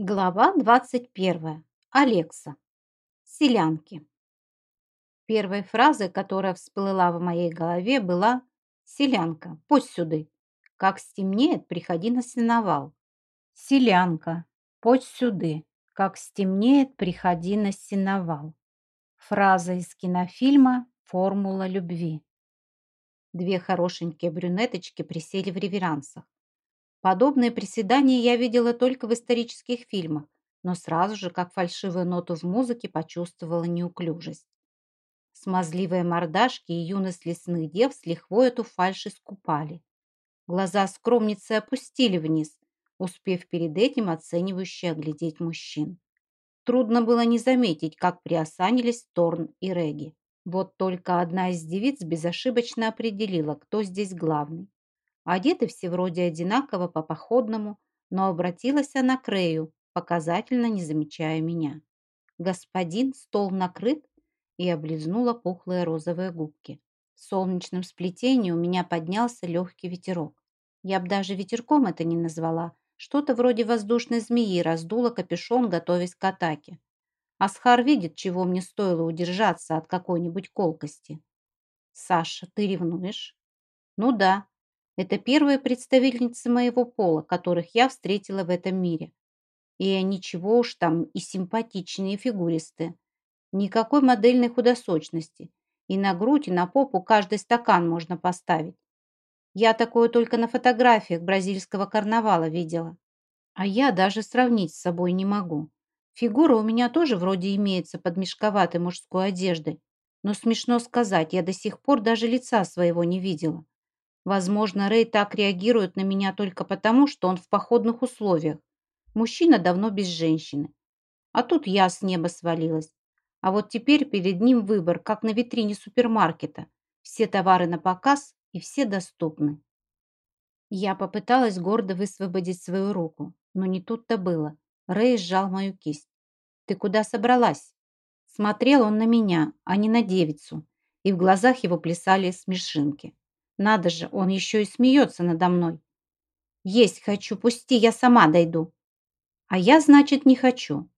Глава 21. Алекса. Селянки. Первой фразой, которая всплыла в моей голове, была «Селянка, пусть сюды. Как стемнеет, приходи на сеновал». «Селянка, пусть сюды. Как стемнеет, приходи на сеновал». Фраза из кинофильма «Формула любви». Две хорошенькие брюнеточки присели в реверансах. Подобные приседания я видела только в исторических фильмах, но сразу же, как фальшивую ноту в музыке, почувствовала неуклюжесть. Смазливые мордашки и юность лесных дев с лихвой эту фальшь искупали. Глаза скромницы опустили вниз, успев перед этим оценивающе оглядеть мужчин. Трудно было не заметить, как приосанились Торн и Реги. Вот только одна из девиц безошибочно определила, кто здесь главный. Одеты все вроде одинаково по походному, но обратилась она к Рею, показательно не замечая меня. «Господин, стол накрыт?» и облизнула пухлые розовые губки. В солнечном сплетении у меня поднялся легкий ветерок. Я бы даже ветерком это не назвала. Что-то вроде воздушной змеи раздуло капюшон, готовясь к атаке. Асхар видит, чего мне стоило удержаться от какой-нибудь колкости. «Саша, ты ревнуешь?» «Ну да, это первые представительницы моего пола, которых я встретила в этом мире. И ничего уж там и симпатичные, и фигуристые. Никакой модельной худосочности. И на грудь, и на попу каждый стакан можно поставить. Я такое только на фотографиях бразильского карнавала видела. А я даже сравнить с собой не могу. Фигура у меня тоже вроде имеется под мешковатой мужской одеждой. Но смешно сказать, я до сих пор даже лица своего не видела. Возможно, Рэй так реагирует на меня только потому, что он в походных условиях. Мужчина давно без женщины. А тут я с неба свалилась. А вот теперь перед ним выбор, как на витрине супермаркета. Все товары на показ и все доступны. Я попыталась гордо высвободить свою руку, но не тут-то было. Рэй сжал мою кисть. «Ты куда собралась?» Смотрел он на меня, а не на девицу, и в глазах его плясали смешинки. Надо же, он еще и смеется надо мной. Есть хочу, пусти, я сама дойду. А я, значит, не хочу.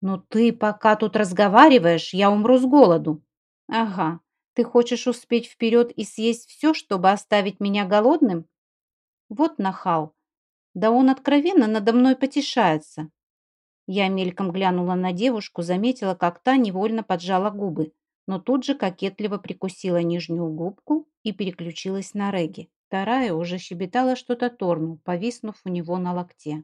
Ну ты пока тут разговариваешь, я умру с голоду. Ага, ты хочешь успеть вперед и съесть все, чтобы оставить меня голодным? Вот нахал. Да он откровенно надо мной потешается. Я мельком глянула на девушку, заметила, как та невольно поджала губы но тут же кокетливо прикусила нижнюю губку и переключилась на Реги. Вторая уже щебетала что-то Торну, повиснув у него на локте.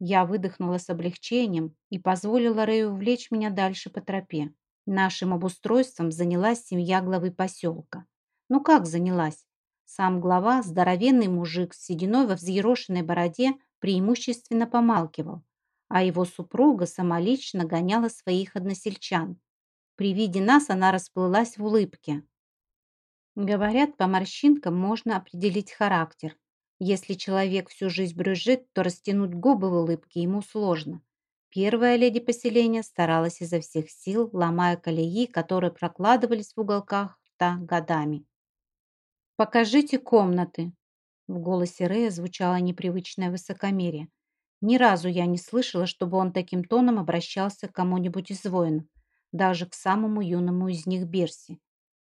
Я выдохнула с облегчением и позволила Рэю увлечь меня дальше по тропе. Нашим обустройством занялась семья главы поселка. Ну как занялась? Сам глава, здоровенный мужик с сединой во взъерошенной бороде, преимущественно помалкивал, а его супруга самолично гоняла своих односельчан, при виде нас она расплылась в улыбке. Говорят, по морщинкам можно определить характер. Если человек всю жизнь брюзжит, то растянуть губы в улыбке ему сложно. Первая леди поселения старалась изо всех сил, ломая колеи, которые прокладывались в уголках рта годами. «Покажите комнаты!» В голосе Рея звучало непривычное высокомерие. Ни разу я не слышала, чтобы он таким тоном обращался к кому-нибудь из воинов даже к самому юному из них Берси.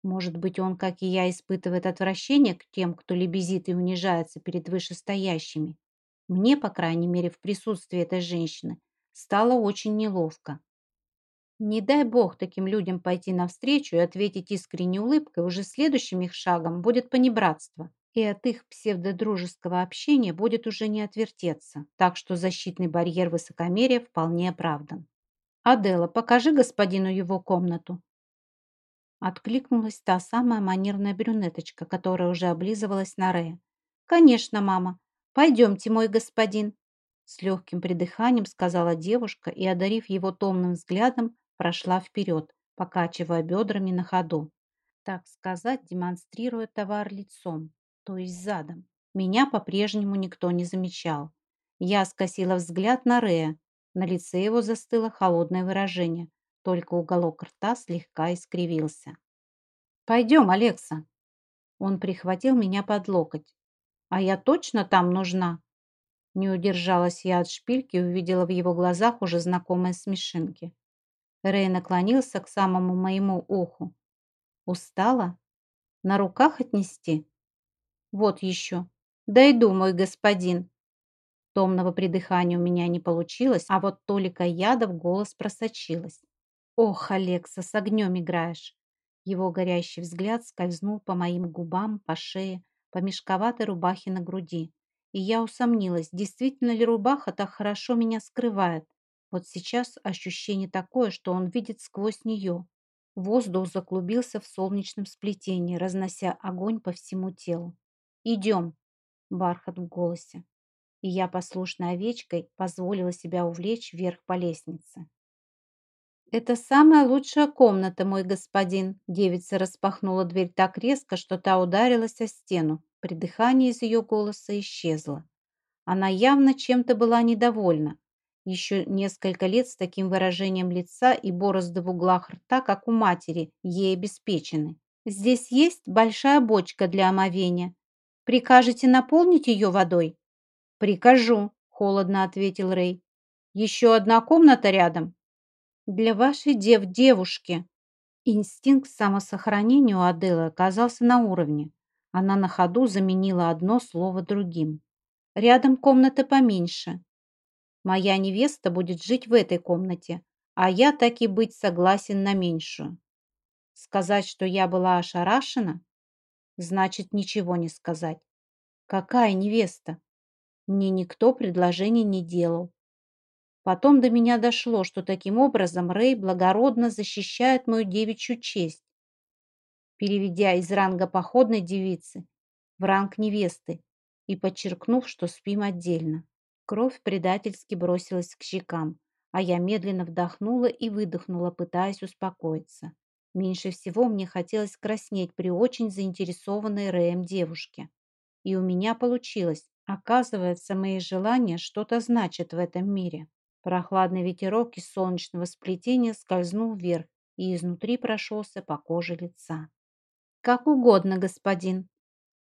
Может быть, он, как и я, испытывает отвращение к тем, кто лебезит и унижается перед вышестоящими. Мне, по крайней мере, в присутствии этой женщины стало очень неловко. Не дай бог таким людям пойти навстречу и ответить искренней улыбкой, уже следующим их шагом будет понебратство. И от их псевдодружеского общения будет уже не отвертеться. Так что защитный барьер высокомерия вполне оправдан. «Адела, покажи господину его комнату». Откликнулась та самая манерная брюнеточка, которая уже облизывалась на Рея. «Конечно, мама. Пойдемте, мой господин». С легким придыханием сказала девушка и, одарив его томным взглядом, прошла вперед, покачивая бедрами на ходу. Так сказать, демонстрируя товар лицом, то есть задом. Меня по-прежнему никто не замечал. Я скосила взгляд на Рея, на лице его застыло холодное выражение, только уголок рта слегка искривился. «Пойдем, Алекса!» Он прихватил меня под локоть. «А я точно там нужна?» Не удержалась я от шпильки и увидела в его глазах уже знакомые смешинки. Рэй наклонился к самому моему уху. Устала? На руках отнести? Вот еще. Дойду, мой господин. Томного придыхания у меня не получилось, а вот толика яда в голос просочилась. Ох, Алекса, с огнем играешь. Его горящий взгляд скользнул по моим губам, по шее, по мешковатой рубахе на груди. И я усомнилась, действительно ли рубаха так хорошо меня скрывает. Вот сейчас ощущение такое, что он видит сквозь нее. Воздух заклубился в солнечном сплетении, разнося огонь по всему телу. «Идем!» – бархат в голосе. И я, послушной овечкой, позволила себя увлечь вверх по лестнице. «Это самая лучшая комната, мой господин!» Девица распахнула дверь так резко, что та ударилась о стену. Придыхание из ее голоса исчезло. Она явно чем-то была недовольна. Еще несколько лет с таким выражением лица и борозды в углах рта, как у матери, ей обеспечены. «Здесь есть большая бочка для омовения. Прикажете наполнить ее водой?» «Прикажу», – холодно ответил Рэй. «Еще одна комната рядом?» «Для вашей дев-девушки». Инстинкт самосохранения у Аделы оказался на уровне. Она на ходу заменила одно слово другим. «Рядом комната поменьше. Моя невеста будет жить в этой комнате, а я так и быть согласен на меньшую. Сказать, что я была ошарашена, значит ничего не сказать. Какая невеста? Мне никто предложений не делал. Потом до меня дошло, что таким образом Рэй благородно защищает мою девичью честь, переведя из ранга походной девицы в ранг невесты и подчеркнув, что спим отдельно. Кровь предательски бросилась к щекам, а я медленно вдохнула и выдохнула, пытаясь успокоиться. Меньше всего мне хотелось краснеть при очень заинтересованной Рэем девушке. И у меня получилось. Оказывается, мои желания что-то значат в этом мире. Прохладный ветерок из солнечного сплетения скользнул вверх и изнутри прошелся по коже лица. «Как угодно, господин!»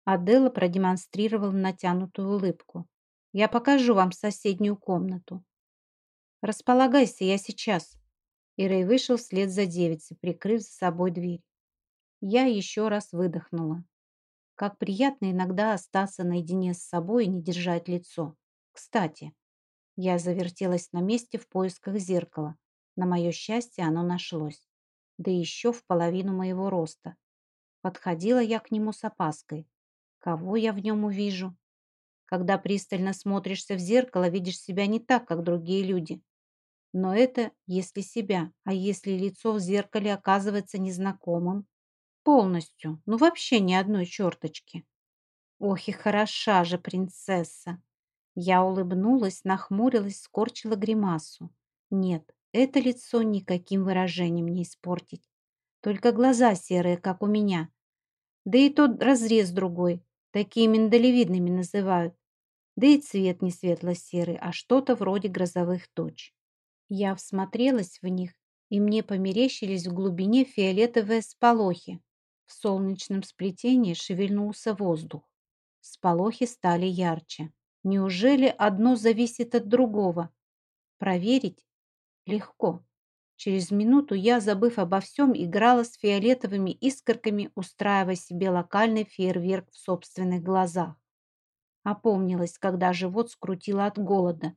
Адела продемонстрировала натянутую улыбку. Я покажу вам соседнюю комнату. Располагайся, я сейчас. И Рэй вышел вслед за девицей, прикрыв за собой дверь. Я еще раз выдохнула. Как приятно иногда остаться наедине с собой и не держать лицо. Кстати, я завертелась на месте в поисках зеркала. На мое счастье оно нашлось. Да еще в половину моего роста. Подходила я к нему с опаской. Кого я в нем увижу? Когда пристально смотришься в зеркало, видишь себя не так, как другие люди. Но это если себя, а если лицо в зеркале оказывается незнакомым? Полностью, ну вообще ни одной черточки. Ох и хороша же принцесса. Я улыбнулась, нахмурилась, скорчила гримасу. Нет, это лицо никаким выражением не испортить. Только глаза серые, как у меня. Да и тот разрез другой, такие миндалевидными называют да и цвет не светло-серый, а что-то вроде грозовых точ. Я всмотрелась в них, и мне померещились в глубине фиолетовые сполохи. В солнечном сплетении шевельнулся воздух. Сполохи стали ярче. Неужели одно зависит от другого? Проверить? Легко. Через минуту я, забыв обо всем, играла с фиолетовыми искорками, устраивая себе локальный фейерверк в собственных глазах. Опомнилась, когда живот скрутило от голода.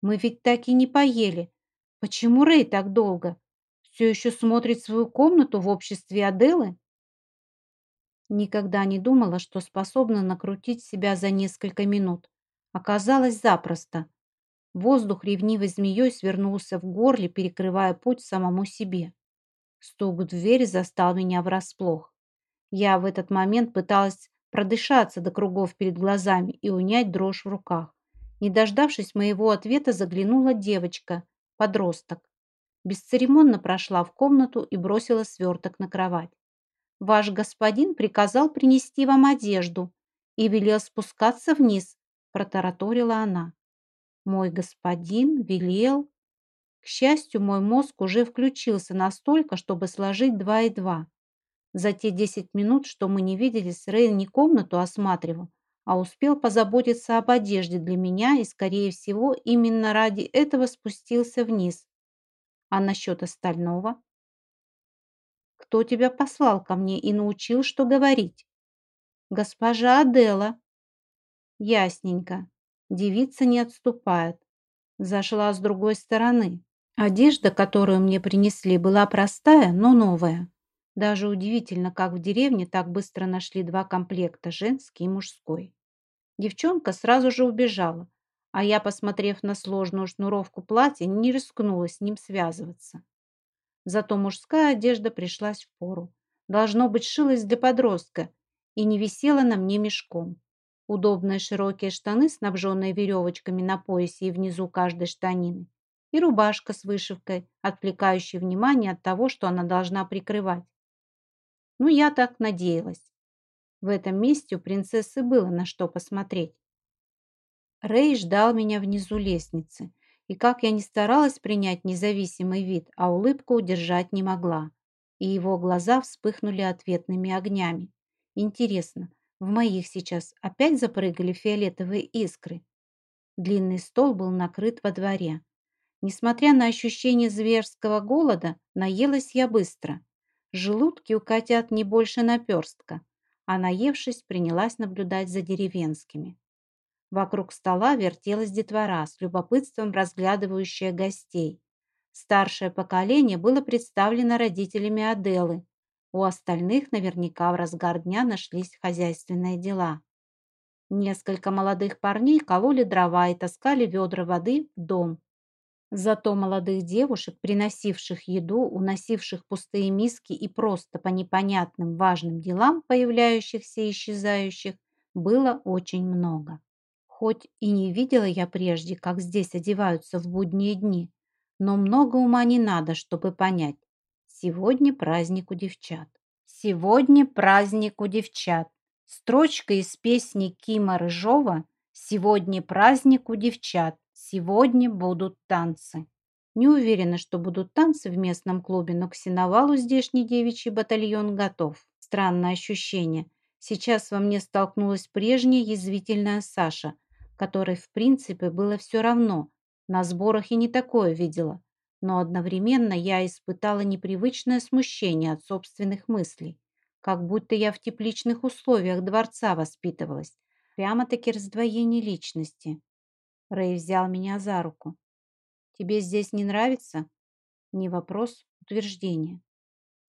Мы ведь так и не поели. Почему Рэй так долго? Все еще смотрит свою комнату в обществе Аделы? Никогда не думала, что способна накрутить себя за несколько минут. Оказалось запросто. Воздух ревнивой змеей свернулся в горле, перекрывая путь самому себе. Стук в дверь застал меня врасплох. Я в этот момент пыталась продышаться до кругов перед глазами и унять дрожь в руках. Не дождавшись моего ответа, заглянула девочка, подросток. Бесцеремонно прошла в комнату и бросила сверток на кровать. «Ваш господин приказал принести вам одежду и велел спускаться вниз», протараторила она. «Мой господин велел...» К счастью, мой мозг уже включился настолько, чтобы сложить два и два. За те десять минут, что мы не виделись, Рэй не комнату осматривал, а успел позаботиться об одежде для меня и, скорее всего, именно ради этого спустился вниз. А насчет остального? Кто тебя послал ко мне и научил, что говорить? Госпожа Адела. Ясненько. Девица не отступает. Зашла с другой стороны. Одежда, которую мне принесли, была простая, но новая. Даже удивительно, как в деревне так быстро нашли два комплекта, женский и мужской. Девчонка сразу же убежала, а я, посмотрев на сложную шнуровку платья, не рискнула с ним связываться. Зато мужская одежда пришлась в пору. Должно быть, шилась для подростка и не висела на мне мешком. Удобные широкие штаны, снабженные веревочками на поясе и внизу каждой штанины, и рубашка с вышивкой, отвлекающей внимание от того, что она должна прикрывать. Ну, я так надеялась. В этом месте у принцессы было на что посмотреть. Рэй ждал меня внизу лестницы, и как я ни старалась принять независимый вид, а улыбку удержать не могла. И его глаза вспыхнули ответными огнями. Интересно, в моих сейчас опять запрыгали фиолетовые искры? Длинный стол был накрыт во дворе. Несмотря на ощущение зверского голода, наелась я быстро. Желудки у котят не больше наперстка, а наевшись, принялась наблюдать за деревенскими. Вокруг стола вертелась детвора, с любопытством разглядывающая гостей. Старшее поколение было представлено родителями Аделы. У остальных наверняка в разгар дня нашлись хозяйственные дела. Несколько молодых парней кололи дрова и таскали ведра воды в дом. Зато молодых девушек, приносивших еду, уносивших пустые миски и просто по непонятным важным делам, появляющихся и исчезающих, было очень много. Хоть и не видела я прежде, как здесь одеваются в будние дни, но много ума не надо, чтобы понять. Сегодня праздник у девчат. Сегодня праздник у девчат. Строчка из песни Кима Рыжова «Сегодня праздник у девчат, сегодня будут танцы». Не уверена, что будут танцы в местном клубе, но к сеновалу здешний девичий батальон готов. Странное ощущение. Сейчас во мне столкнулась прежняя язвительная Саша – которой в принципе было все равно. На сборах и не такое видела. Но одновременно я испытала непривычное смущение от собственных мыслей. Как будто я в тепличных условиях дворца воспитывалась. Прямо-таки раздвоение личности. Рэй взял меня за руку. «Тебе здесь не нравится?» Не вопрос, утверждение.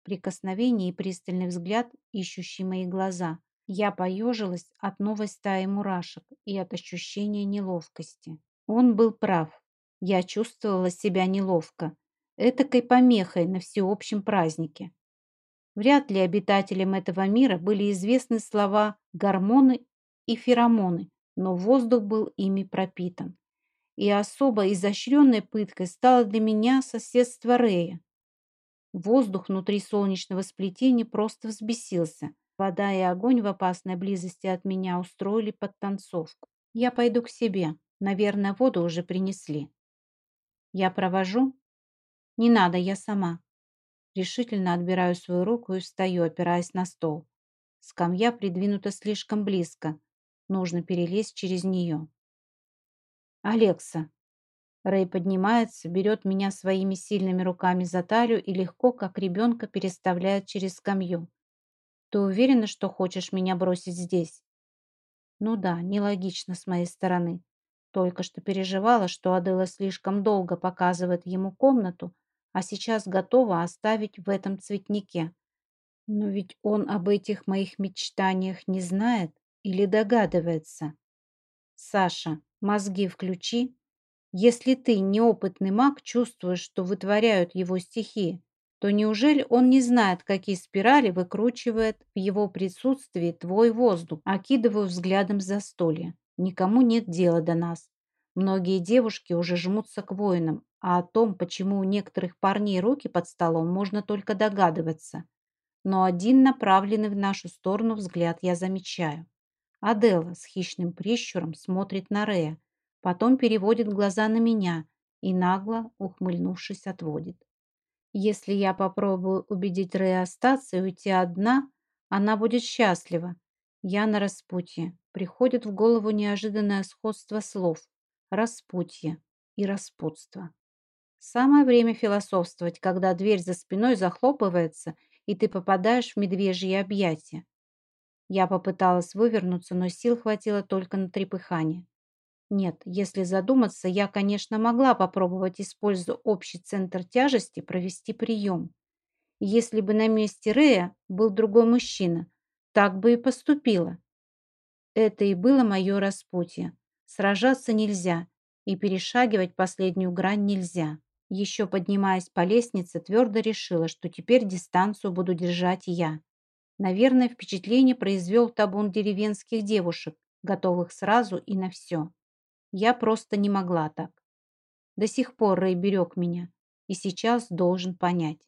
Прикосновение и пристальный взгляд, ищущий мои глаза. Я поежилась от новой стаи мурашек и от ощущения неловкости. Он был прав. Я чувствовала себя неловко, этакой помехой на всеобщем празднике. Вряд ли обитателям этого мира были известны слова «гормоны» и «феромоны», но воздух был ими пропитан. И особо изощренной пыткой стало для меня соседство Рея. Воздух внутри солнечного сплетения просто взбесился – Вода и огонь в опасной близости от меня устроили подтанцовку. Я пойду к себе. Наверное, воду уже принесли. Я провожу? Не надо, я сама. Решительно отбираю свою руку и встаю, опираясь на стол. Скамья придвинута слишком близко. Нужно перелезть через нее. Алекса. Рэй поднимается, берет меня своими сильными руками за талию и легко, как ребенка, переставляет через скамью. Ты уверена, что хочешь меня бросить здесь? Ну да, нелогично с моей стороны. Только что переживала, что Адела слишком долго показывает ему комнату, а сейчас готова оставить в этом цветнике. Но ведь он об этих моих мечтаниях не знает или догадывается. Саша, мозги включи. Если ты, неопытный маг, чувствуешь, что вытворяют его стихии, то неужели он не знает, какие спирали выкручивает в его присутствии твой воздух? Окидываю взглядом застолье. Никому нет дела до нас. Многие девушки уже жмутся к воинам, а о том, почему у некоторых парней руки под столом, можно только догадываться. Но один направленный в нашу сторону взгляд я замечаю. Адела с хищным прищуром смотрит на Рея, потом переводит глаза на меня и нагло, ухмыльнувшись, отводит. Если я попробую убедить Рэя остаться и уйти одна, она будет счастлива. Я на распутье. Приходит в голову неожиданное сходство слов «распутье» и «распутство». Самое время философствовать, когда дверь за спиной захлопывается, и ты попадаешь в медвежьи объятия. Я попыталась вывернуться, но сил хватило только на трепыхание. Нет, если задуматься, я, конечно, могла попробовать, используя общий центр тяжести, провести прием. Если бы на месте Рея был другой мужчина, так бы и поступила. Это и было мое распутье. Сражаться нельзя, и перешагивать последнюю грань нельзя. Еще поднимаясь по лестнице, твердо решила, что теперь дистанцию буду держать я. Наверное, впечатление произвел табун деревенских девушек, готовых сразу и на все. Я просто не могла так. До сих пор Рэй берег меня, и сейчас должен понять.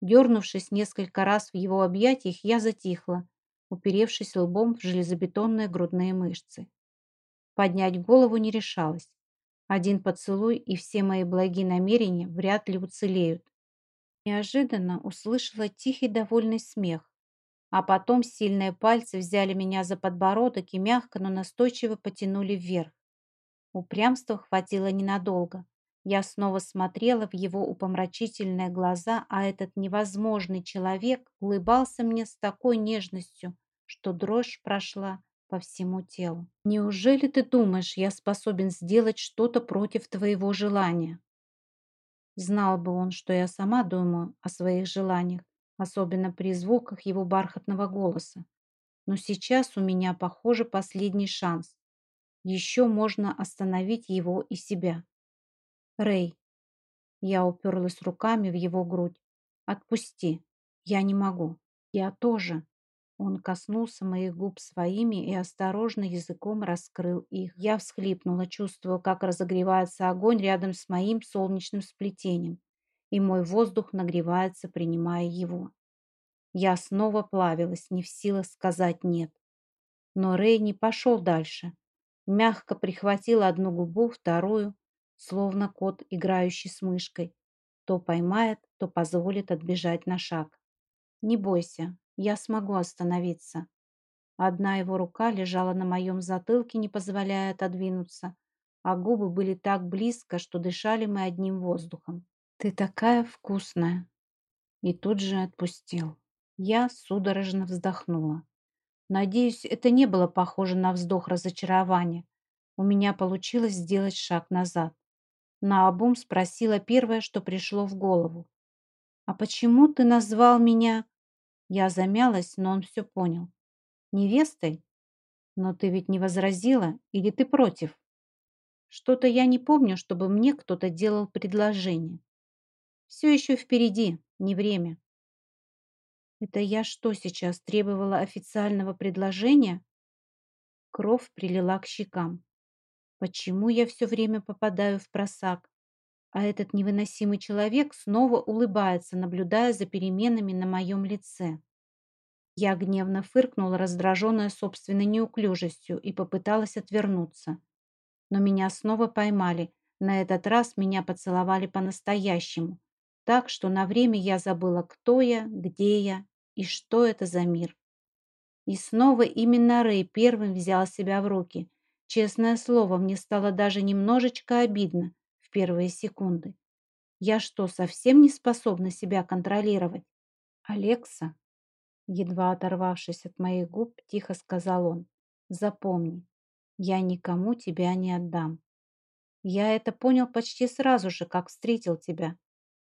Дернувшись несколько раз в его объятиях, я затихла, уперевшись лбом в железобетонные грудные мышцы. Поднять голову не решалась. Один поцелуй, и все мои благие намерения вряд ли уцелеют. Неожиданно услышала тихий довольный смех, а потом сильные пальцы взяли меня за подбородок и мягко, но настойчиво потянули вверх. Упрямства хватило ненадолго. Я снова смотрела в его упомрачительные глаза, а этот невозможный человек улыбался мне с такой нежностью, что дрожь прошла по всему телу. «Неужели ты думаешь, я способен сделать что-то против твоего желания?» Знал бы он, что я сама думаю о своих желаниях, особенно при звуках его бархатного голоса. Но сейчас у меня, похоже, последний шанс. Еще можно остановить его и себя. Рэй. Я уперлась руками в его грудь. Отпусти. Я не могу. Я тоже. Он коснулся моих губ своими и осторожно языком раскрыл их. Я всхлипнула, чувствуя, как разогревается огонь рядом с моим солнечным сплетением, и мой воздух нагревается, принимая его. Я снова плавилась, не в силах сказать «нет». Но Рэй не пошел дальше мягко прихватил одну губу, вторую, словно кот, играющий с мышкой. То поймает, то позволит отбежать на шаг. «Не бойся, я смогу остановиться». Одна его рука лежала на моем затылке, не позволяя отодвинуться, а губы были так близко, что дышали мы одним воздухом. «Ты такая вкусная!» И тут же отпустил. Я судорожно вздохнула. Надеюсь, это не было похоже на вздох разочарования. У меня получилось сделать шаг назад. Наобум спросила первое, что пришло в голову. «А почему ты назвал меня...» Я замялась, но он все понял. «Невестой? Но ты ведь не возразила, или ты против?» Что-то я не помню, чтобы мне кто-то делал предложение. Все еще впереди, не время. Это я что сейчас, требовала официального предложения? Кровь прилила к щекам. Почему я все время попадаю в просак? А этот невыносимый человек снова улыбается, наблюдая за переменами на моем лице. Я гневно фыркнула, раздраженная собственной неуклюжестью, и попыталась отвернуться. Но меня снова поймали. На этот раз меня поцеловали по-настоящему. Так что на время я забыла, кто я, где я и что это за мир? И снова именно Рэй первым взял себя в руки. Честное слово, мне стало даже немножечко обидно первые секунды. Я что, совсем не способна себя контролировать? Алекса, едва оторвавшись от моих губ, тихо сказал он, запомни, я никому тебя не отдам. Я это понял почти сразу же, как встретил тебя.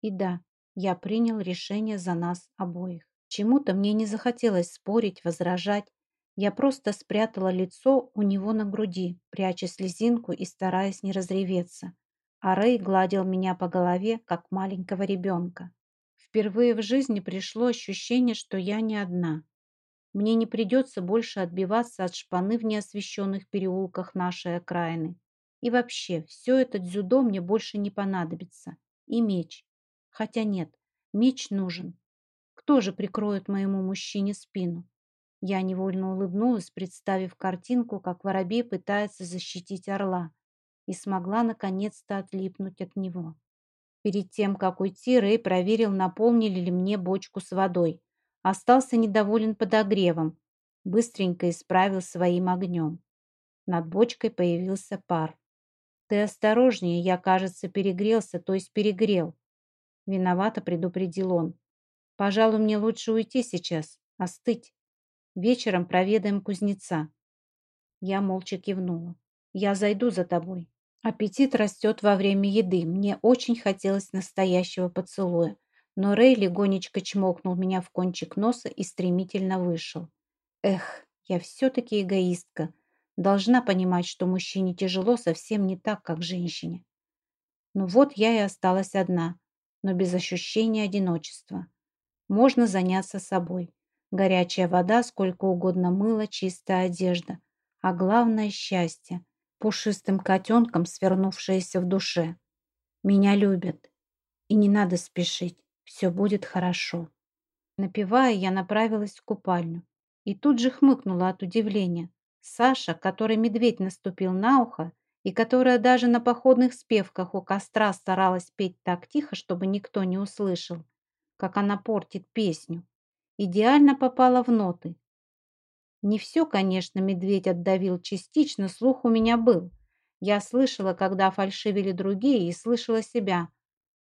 И да, я принял решение за нас обоих. Чему-то мне не захотелось спорить, возражать. Я просто спрятала лицо у него на груди, пряча слезинку и стараясь не разреветься. А Рэй гладил меня по голове, как маленького ребенка. Впервые в жизни пришло ощущение, что я не одна. Мне не придется больше отбиваться от шпаны в неосвещенных переулках нашей окраины. И вообще, все это дзюдо мне больше не понадобится. И меч. Хотя нет, меч нужен. Кто же прикроет моему мужчине спину? Я невольно улыбнулась, представив картинку, как воробей пытается защитить орла, и смогла наконец-то отлипнуть от него. Перед тем, как уйти, Рэй проверил, наполнили ли мне бочку с водой. Остался недоволен подогревом. быстренько исправил своим огнем. Над бочкой появился пар. «Ты осторожнее, я, кажется, перегрелся, то есть перегрел». Виновато предупредил он. «Пожалуй, мне лучше уйти сейчас, остыть. Вечером проведаем кузнеца». Я молча кивнула. «Я зайду за тобой». Аппетит растет во время еды. Мне очень хотелось настоящего поцелуя. Но Рэй легонечко чмокнул меня в кончик носа и стремительно вышел. Эх, я все-таки эгоистка. Должна понимать, что мужчине тяжело совсем не так, как женщине. Ну вот я и осталась одна, но без ощущения одиночества. Можно заняться собой. Горячая вода, сколько угодно мыла, чистая одежда. А главное – счастье. Пушистым котенком, свернувшееся в душе. Меня любят. И не надо спешить. Все будет хорошо. Напивая, я направилась в купальню. И тут же хмыкнула от удивления. Саша, который медведь наступил на ухо, и которая даже на походных спевках у костра старалась петь так тихо, чтобы никто не услышал, как она портит песню, идеально попала в ноты. Не все, конечно, медведь отдавил частично, слух у меня был. Я слышала, когда фальшивили другие, и слышала себя.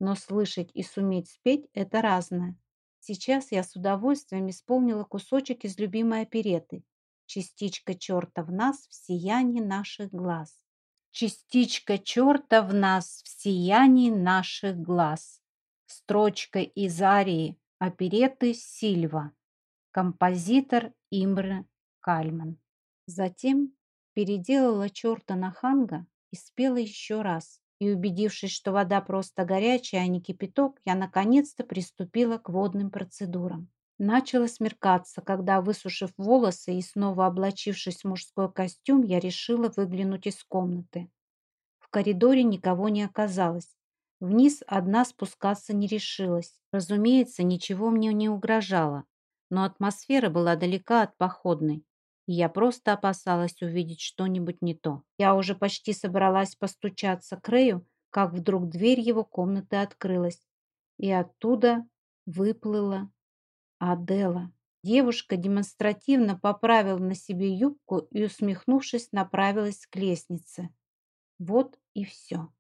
Но слышать и суметь спеть – это разное. Сейчас я с удовольствием исполнила кусочек из любимой опереты Частичка черта в нас в сиянии наших глаз. Частичка черта в нас в сиянии наших глаз. Строчка из арии опереты Сильва. Композитор Имре Кальман. Затем переделала черта на ханга и спела еще раз. И убедившись, что вода просто горячая, а не кипяток, я наконец-то приступила к водным процедурам. Начало смеркаться, когда, высушив волосы и снова облачившись в мужской костюм, я решила выглянуть из комнаты. В коридоре никого не оказалось. Вниз одна спускаться не решилась. Разумеется, ничего мне не угрожало, но атмосфера была далека от походной, я просто опасалась увидеть что-нибудь не то. Я уже почти собралась постучаться к Рэю, как вдруг дверь его комнаты открылась, и оттуда выплыла Адела. Девушка демонстративно поправила на себе юбку и, усмехнувшись, направилась к лестнице. Вот и все.